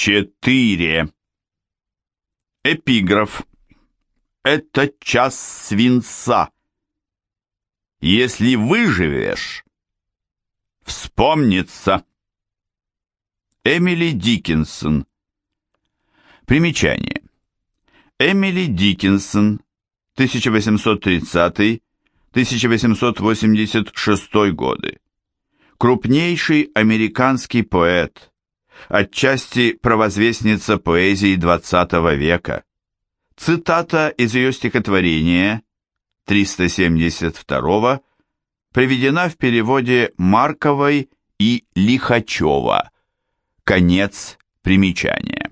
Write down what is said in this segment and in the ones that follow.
4. Эпиграф. Это час свинца. Если выживешь, вспомнится. Эмили Диккенсон. Примечание. Эмили Диккенсон, 1830-1886 годы. Крупнейший американский поэт, отчасти провозвестница поэзии XX века. Цитата из ее стихотворения 372 приведена в переводе Марковой и Лихачева. Конец примечания.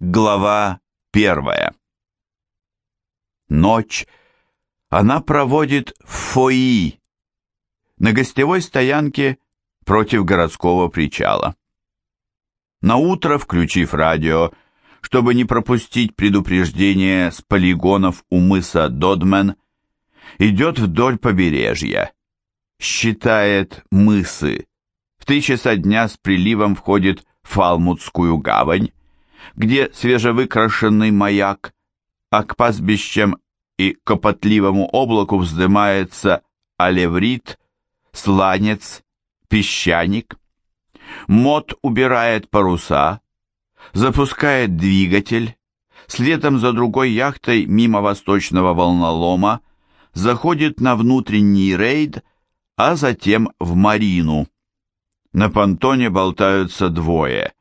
Глава первая. Ночь она проводит в фои на гостевой стоянке против городского причала. На утро, включив радио, чтобы не пропустить предупреждение с полигонов у мыса Додмен, идет вдоль побережья, считает мысы. В три часа дня с приливом входит в Фалмутскую гавань, где свежевыкрашенный маяк, а к пастбищам и копотливому облаку вздымается алеврит, сланец, песчаник – Мот убирает паруса, запускает двигатель, следом за другой яхтой мимо восточного волнолома заходит на внутренний рейд, а затем в марину. На понтоне болтаются двое.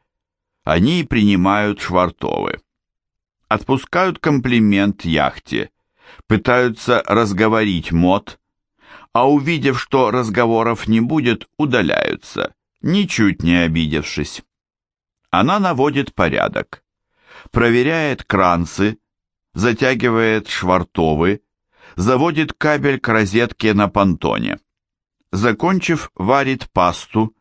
Они принимают швартовы. Отпускают комплимент яхте, пытаются разговорить Мот, а увидев, что разговоров не будет, удаляются ничуть не обидевшись. Она наводит порядок, проверяет кранцы, затягивает швартовы, заводит кабель к розетке на понтоне. Закончив, варит пасту,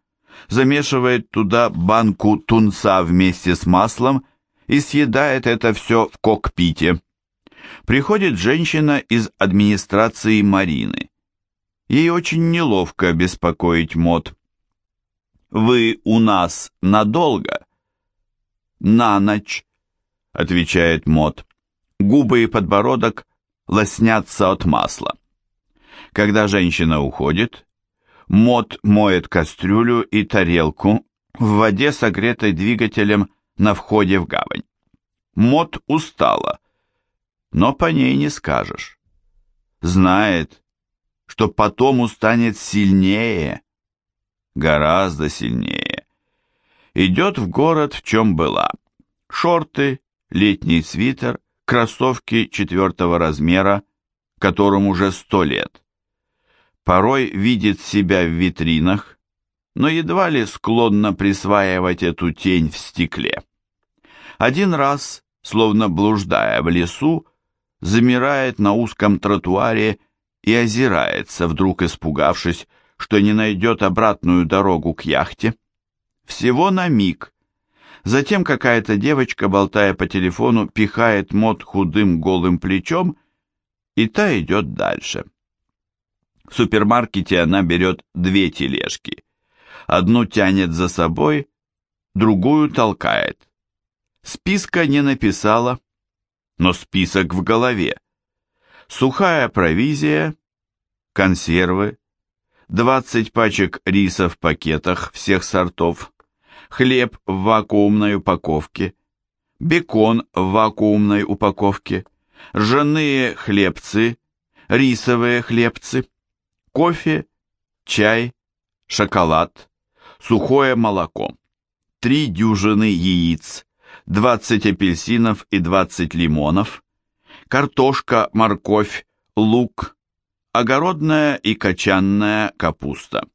замешивает туда банку тунца вместе с маслом и съедает это все в кокпите. Приходит женщина из администрации Марины. Ей очень неловко беспокоить мод. «Вы у нас надолго?» «На ночь», — отвечает Мот. Губы и подбородок лоснятся от масла. Когда женщина уходит, Мот моет кастрюлю и тарелку в воде, согретой двигателем на входе в гавань. Мот устала, но по ней не скажешь. Знает, что потом устанет сильнее, гораздо сильнее. Идет в город, в чем была. Шорты, летний свитер, кроссовки четвертого размера, которым уже сто лет. Порой видит себя в витринах, но едва ли склонна присваивать эту тень в стекле. Один раз, словно блуждая в лесу, замирает на узком тротуаре и озирается, вдруг испугавшись, что не найдет обратную дорогу к яхте. Всего на миг. Затем какая-то девочка, болтая по телефону, пихает мод худым голым плечом, и та идет дальше. В супермаркете она берет две тележки. Одну тянет за собой, другую толкает. Списка не написала, но список в голове. Сухая провизия, консервы, 20 пачек риса в пакетах всех сортов, хлеб в вакуумной упаковке, бекон в вакуумной упаковке, ржаные хлебцы, рисовые хлебцы, кофе, чай, шоколад, сухое молоко, три дюжины яиц, 20 апельсинов и 20 лимонов, картошка, морковь, лук, Огородная и кочанная капуста.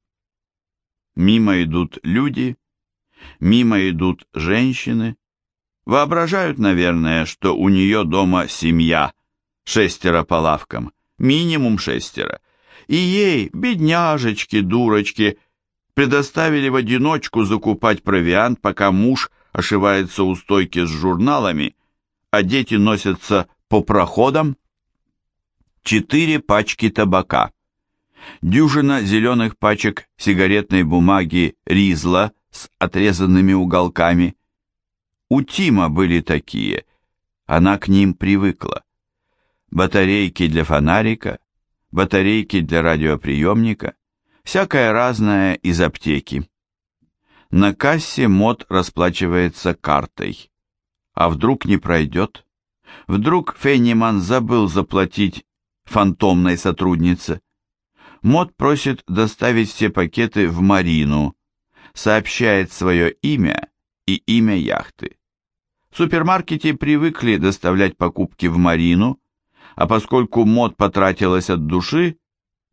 Мимо идут люди, мимо идут женщины. Воображают, наверное, что у нее дома семья, шестеро по лавкам, минимум шестеро. И ей, бедняжечки, дурочки, предоставили в одиночку закупать провиант, пока муж ошивается у стойки с журналами, а дети носятся по проходам четыре пачки табака, дюжина зеленых пачек сигаретной бумаги Ризла с отрезанными уголками, У Тима были такие, она к ним привыкла. Батарейки для фонарика, батарейки для радиоприемника, всякое разное из аптеки. На кассе мод расплачивается картой. А вдруг не пройдет? Вдруг Фейниман забыл заплатить фантомной сотруднице? Мод просит доставить все пакеты в Марину, сообщает свое имя и имя яхты. В супермаркете привыкли доставлять покупки в Марину, а поскольку мод потратилась от души,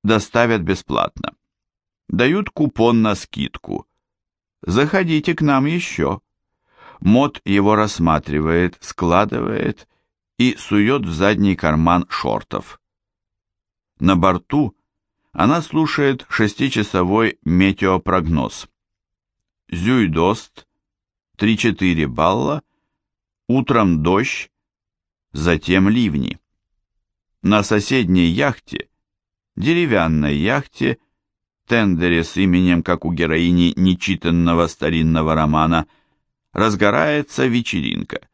доставят бесплатно. Дают купон на скидку. Заходите к нам еще. Мод его рассматривает, складывает и сует в задний карман шортов. На борту она слушает шестичасовой метеопрогноз. Зюйдост, 3-4 балла, утром дождь, затем ливни. На соседней яхте, деревянной яхте, тендере с именем, как у героини нечитанного старинного романа, разгорается вечеринка.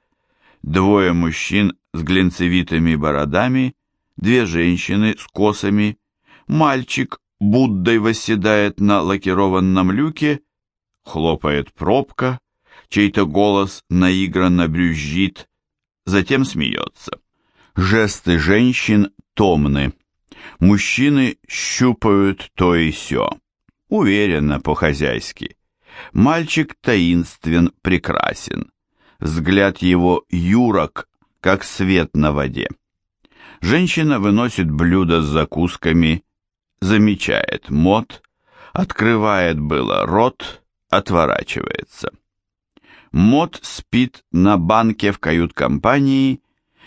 Двое мужчин с глинцевитыми бородами, две женщины с косами, мальчик Буддой восседает на лакированном люке, хлопает пробка, чей-то голос наигранно брюзжит, затем смеется. Жесты женщин томны. Мужчины щупают то и сё. Уверенно, по-хозяйски. Мальчик таинствен, прекрасен. Взгляд его юрок, как свет на воде. Женщина выносит блюдо с закусками, замечает мод, открывает было рот, отворачивается. Мод спит на банке в кают-компании,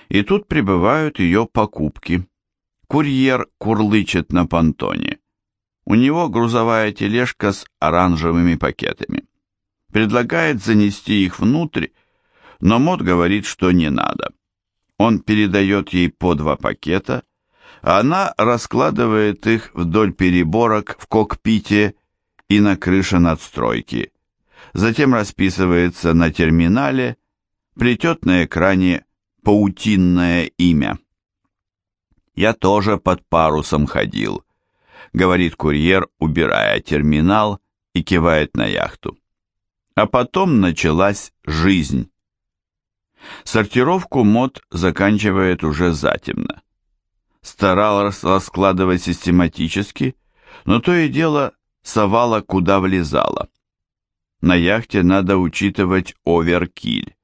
и тут прибывают ее покупки. Курьер курлычет на понтоне. У него грузовая тележка с оранжевыми пакетами. Предлагает занести их внутрь, но Мод говорит, что не надо. Он передает ей по два пакета, а она раскладывает их вдоль переборок в кокпите и на крыше надстройки затем расписывается на терминале, плетет на экране паутинное имя. «Я тоже под парусом ходил», — говорит курьер, убирая терминал и кивает на яхту. А потом началась жизнь. Сортировку мод заканчивает уже затемно. Старалась раскладывать систематически, но то и дело совала куда влезала на яхте надо учитывать оверкиль.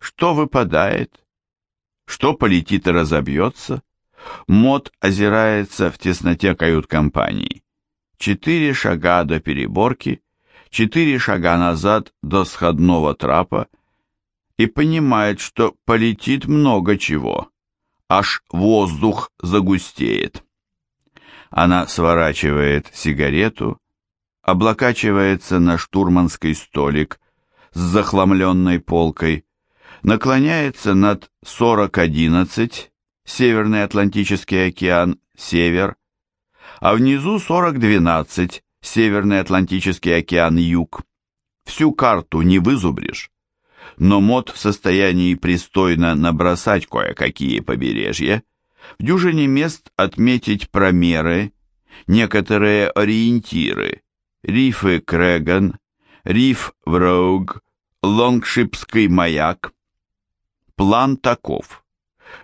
Что выпадает? Что полетит и разобьется? Мод озирается в тесноте кают-компании. Четыре шага до переборки, четыре шага назад до сходного трапа и понимает, что полетит много чего, аж воздух загустеет. Она сворачивает сигарету, облокачивается на штурманский столик с захламленной полкой, наклоняется над 4011, Северный Атлантический океан, север, а внизу 4012, Северный Атлантический океан, юг. Всю карту не вызубришь, но мод в состоянии пристойно набросать кое-какие побережья, в дюжине мест отметить промеры, некоторые ориентиры, рифы Крэган, риф Вроуг, Лонгшипский маяк. План таков.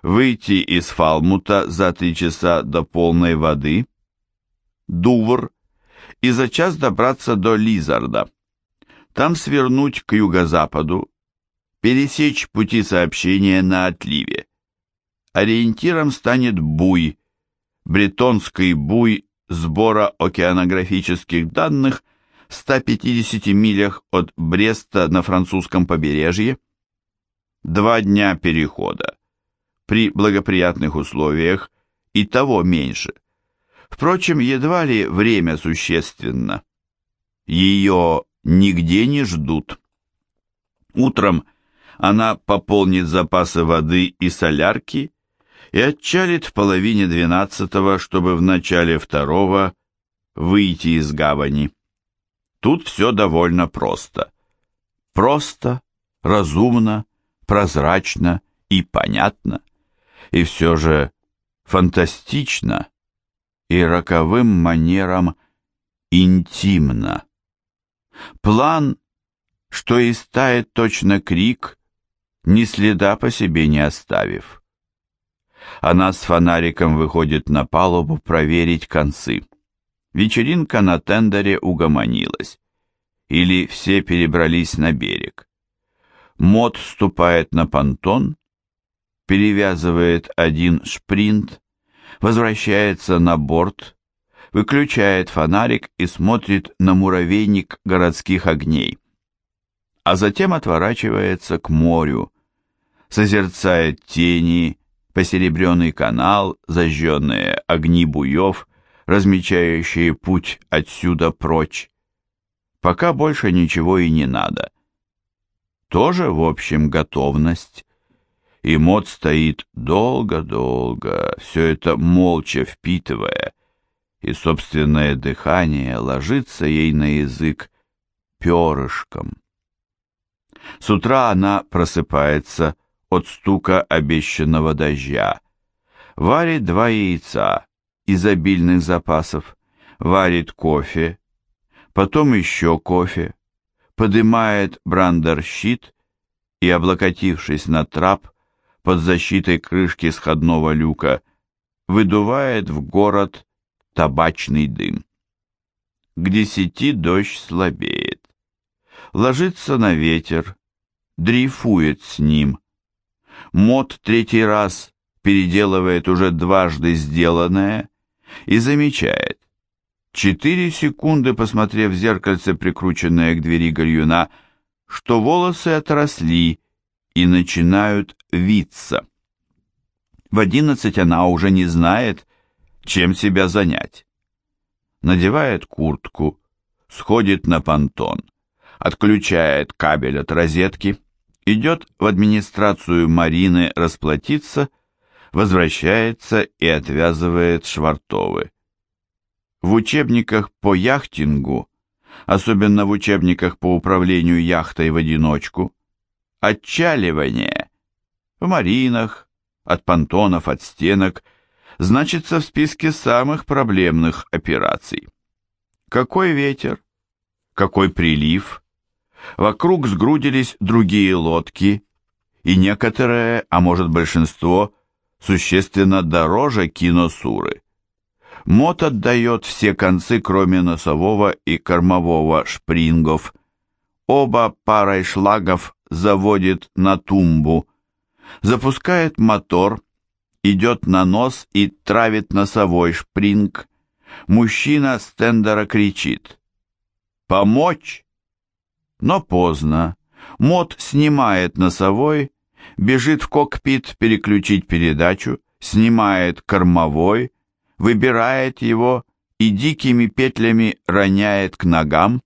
Выйти из Фалмута за три часа до полной воды, Дувр, и за час добраться до Лизарда. Там свернуть к юго-западу, пересечь пути сообщения на отливе. Ориентиром станет буй, бретонский буй сбора океанографических данных в 150 милях от Бреста на французском побережье. Два дня перехода. При благоприятных условиях и того меньше. Впрочем, едва ли время существенно. Ее нигде не ждут. Утром она пополнит запасы воды и солярки и отчалит в половине двенадцатого, чтобы в начале второго выйти из гавани. Тут все довольно просто. Просто, разумно, прозрачно и понятно, и все же фантастично и роковым манером интимно. План, что и стает точно крик, ни следа по себе не оставив. Она с фонариком выходит на палубу проверить концы. Вечеринка на тендере угомонилась. Или все перебрались на берег. Мод ступает на понтон, перевязывает один шпринт, возвращается на борт, выключает фонарик и смотрит на муравейник городских огней. А затем отворачивается к морю, созерцает тени, посеребренный канал, зажженные огни буев, размечающие путь отсюда прочь. Пока больше ничего и не надо. Тоже, в общем, готовность. И Мот стоит долго-долго, все это молча впитывая, и собственное дыхание ложится ей на язык перышком. С утра она просыпается от стука обещанного дождя, варит два яйца из обильных запасов, варит кофе, потом еще кофе, подымает брандер-щит и, облокотившись на трап, под защитой крышки сходного люка, выдувает в город табачный дым. К десяти дождь слабеет. Ложится на ветер, дрейфует с ним. Мод третий раз переделывает уже дважды сделанное и замечает. Четыре секунды, посмотрев в зеркальце, прикрученное к двери гальюна, что волосы отросли и начинают виться. В одиннадцать она уже не знает, чем себя занять. Надевает куртку, сходит на понтон, отключает кабель от розетки, идет в администрацию Марины расплатиться, возвращается и отвязывает швартовы. В учебниках по яхтингу, особенно в учебниках по управлению яхтой в одиночку, отчаливание в маринах, от понтонов, от стенок – значится в списке самых проблемных операций. Какой ветер? Какой прилив? Вокруг сгрудились другие лодки, и некоторые, а может большинство, существенно дороже киносуры. Мот отдает все концы, кроме носового и кормового шпрингов. Оба парой шлагов заводит на тумбу. Запускает мотор идет на нос и травит носовой шпринг. Мужчина с тендера кричит. «Помочь?» Но поздно. Мод снимает носовой, бежит в кокпит переключить передачу, снимает кормовой, выбирает его и дикими петлями роняет к ногам.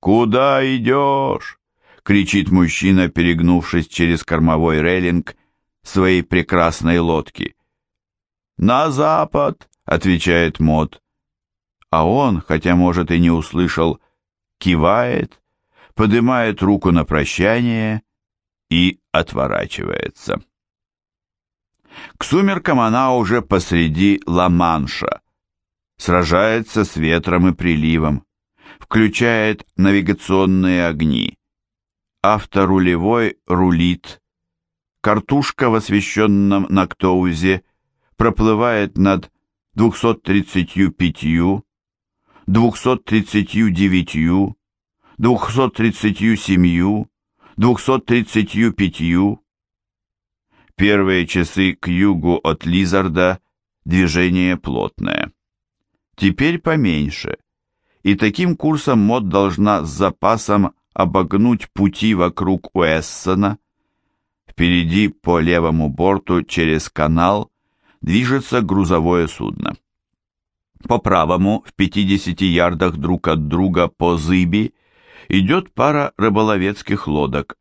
«Куда идешь?» — кричит мужчина, перегнувшись через кормовой рейлинг своей прекрасной лодки. «На запад!» — отвечает Мод. А он, хотя, может, и не услышал, кивает, поднимает руку на прощание и отворачивается. К сумеркам она уже посреди Ла-Манша, сражается с ветром и приливом, включает навигационные огни. Авторулевой рулит, Картушка в освещенном Нактоузе проплывает над 235, 239, 237, 235. Первые часы к югу от Лизарда движение плотное. Теперь поменьше, и таким курсом мод должна с запасом обогнуть пути вокруг Уэссона, Впереди по левому борту через канал движется грузовое судно. По правому, в 50 ярдах друг от друга по зыби, идет пара рыболовецких лодок.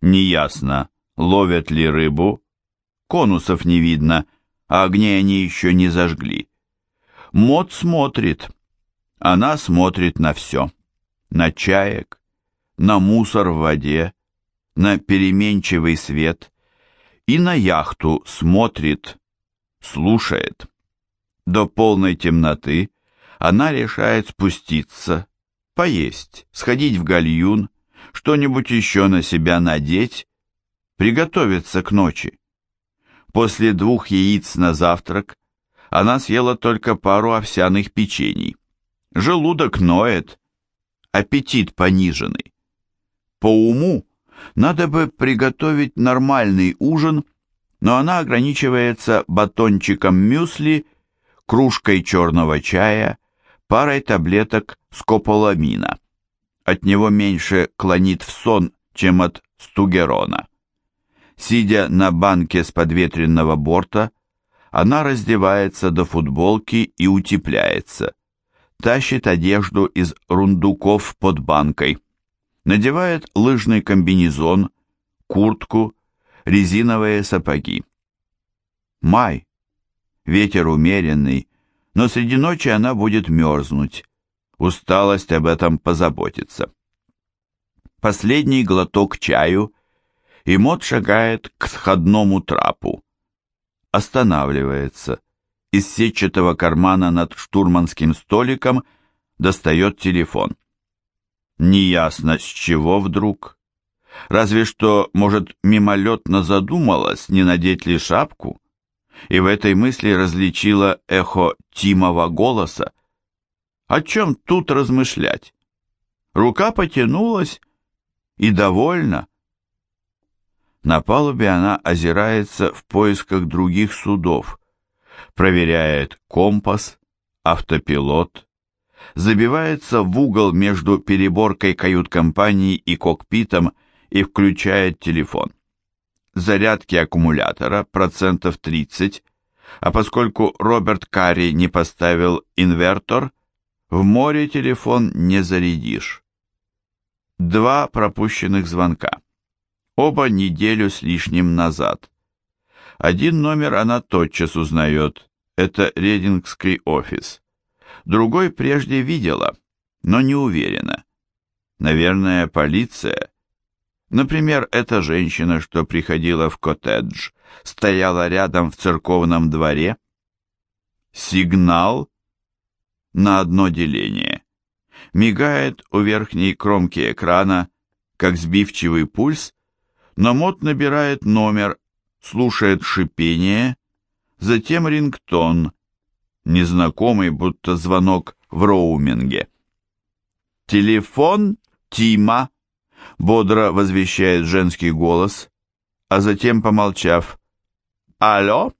Неясно, ловят ли рыбу, конусов не видно, а огней они еще не зажгли. Мод смотрит, она смотрит на все, на чаек, на мусор в воде, на переменчивый свет и на яхту смотрит, слушает. До полной темноты она решает спуститься, поесть, сходить в гальюн, что-нибудь еще на себя надеть, приготовиться к ночи. После двух яиц на завтрак она съела только пару овсяных печений. Желудок ноет, аппетит пониженный. По уму надо бы приготовить нормальный ужин, но она ограничивается батончиком мюсли, кружкой черного чая, парой таблеток скополамина. От него меньше клонит в сон, чем от стугерона. Сидя на банке с подветренного борта, она раздевается до футболки и утепляется. Тащит одежду из рундуков под банкой. Надевает лыжный комбинезон, куртку, резиновые сапоги. Май. Ветер умеренный, но среди ночи она будет мерзнуть. Усталость об этом позаботится. Последний глоток чаю, и Мот шагает к сходному трапу. Останавливается. Из сетчатого кармана над штурманским столиком достает телефон. Неясно, с чего вдруг. Разве что, может, мимолетно задумалась, не надеть ли шапку, и в этой мысли различила эхо Тимова голоса. О чем тут размышлять? Рука потянулась и довольна. На палубе она озирается в поисках других судов, проверяет компас, автопилот, забивается в угол между переборкой кают-компании и кокпитом и включает телефон. Зарядки аккумулятора процентов 30, а поскольку Роберт Карри не поставил инвертор, в море телефон не зарядишь. Два пропущенных звонка. Оба неделю с лишним назад. Один номер она тотчас узнает. Это Редингский офис. Другой прежде видела, но не уверена. Наверное, полиция. Например, эта женщина, что приходила в коттедж, стояла рядом в церковном дворе. Сигнал на одно деление. Мигает у верхней кромки экрана, как сбивчивый пульс, но мод набирает номер, слушает шипение, затем рингтон, незнакомый, будто звонок в роуминге. «Телефон Тима», — бодро возвещает женский голос, а затем, помолчав, «Алло?»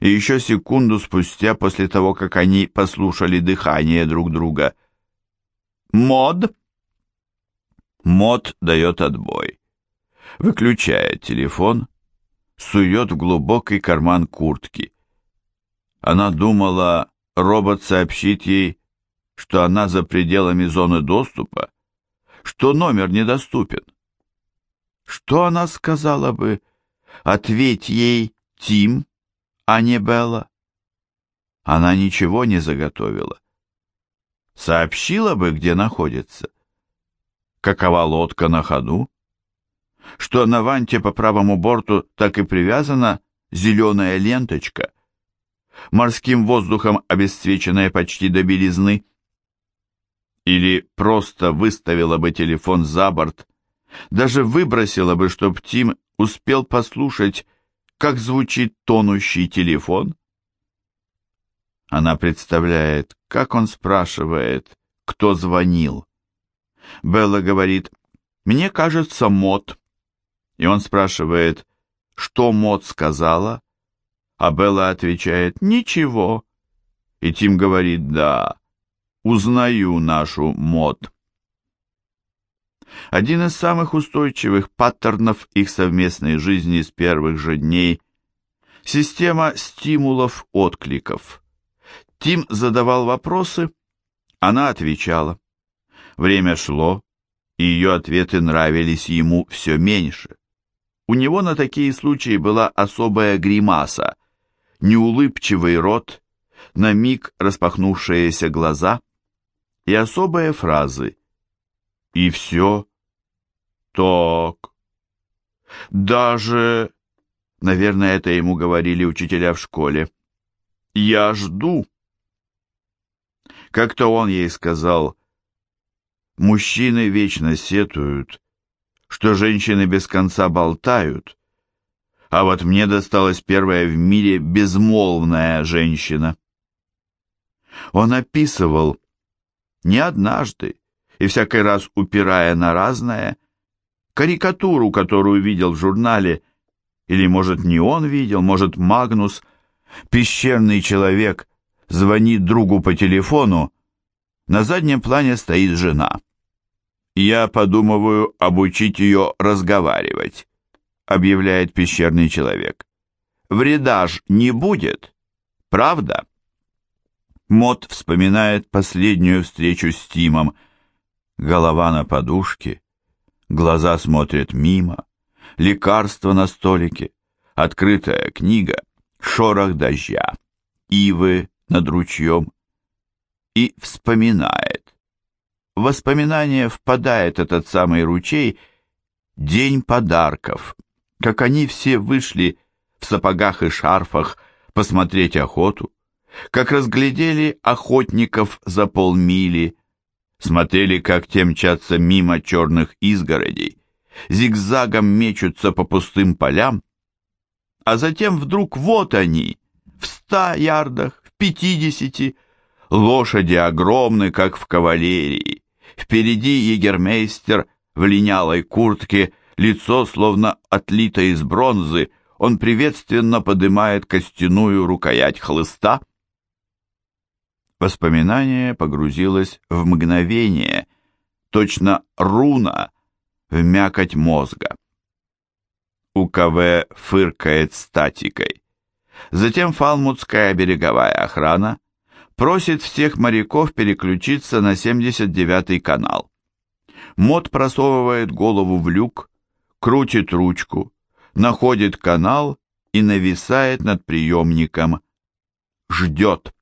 И еще секунду спустя, после того, как они послушали дыхание друг друга, «Мод?» Мод дает отбой. Выключает телефон, сует в глубокий карман куртки. Она думала, робот сообщит ей, что она за пределами зоны доступа, что номер недоступен. Что она сказала бы? Ответь ей, Тим, а не Белла. Она ничего не заготовила. Сообщила бы, где находится. Какова лодка на ходу? Что на ванте по правому борту так и привязана зеленая ленточка — морским воздухом обесцвеченная почти до белизны. Или просто выставила бы телефон за борт, даже выбросила бы, чтоб Тим успел послушать, как звучит тонущий телефон. Она представляет, как он спрашивает, кто звонил. Белла говорит, «Мне кажется, Мот». И он спрашивает, что Мот сказала, а Белла отвечает «Ничего». И Тим говорит «Да, узнаю нашу мод». Один из самых устойчивых паттернов их совместной жизни с первых же дней – система стимулов-откликов. Тим задавал вопросы, она отвечала. Время шло, и ее ответы нравились ему все меньше. У него на такие случаи была особая гримаса, неулыбчивый рот, на миг распахнувшиеся глаза и особые фразы. И все. Так, Даже, наверное, это ему говорили учителя в школе, я жду. Как-то он ей сказал, мужчины вечно сетуют, что женщины без конца болтают, а вот мне досталась первая в мире безмолвная женщина. Он описывал не однажды и всякий раз упирая на разное, карикатуру, которую видел в журнале, или, может, не он видел, может, Магнус, пещерный человек, звонит другу по телефону, на заднем плане стоит жена. «Я подумываю обучить ее разговаривать», — объявляет пещерный человек. «Вреда ж не будет, правда?» Мот вспоминает последнюю встречу с Тимом. Голова на подушке, глаза смотрят мимо, лекарство на столике, открытая книга, шорох дождя, ивы над ручьем. И вспоминает. В воспоминание впадает этот самый ручей День подарков, как они все вышли в сапогах и шарфах посмотреть охоту, как разглядели охотников за полмили, смотрели, как те мчатся мимо черных изгородей, зигзагом мечутся по пустым полям, а затем вдруг вот они, в ста ярдах, в пятидесяти, лошади огромны, как в кавалерии, впереди егермейстер в линялой куртке, лицо словно отлито из бронзы, он приветственно подымает костяную рукоять хлыста — Воспоминание погрузилось в мгновение, точно руна в мякоть мозга. УКВ фыркает статикой. Затем фалмутская береговая охрана просит всех моряков переключиться на 79-й канал. Мод просовывает голову в люк, крутит ручку, находит канал и нависает над приемником. Ждет.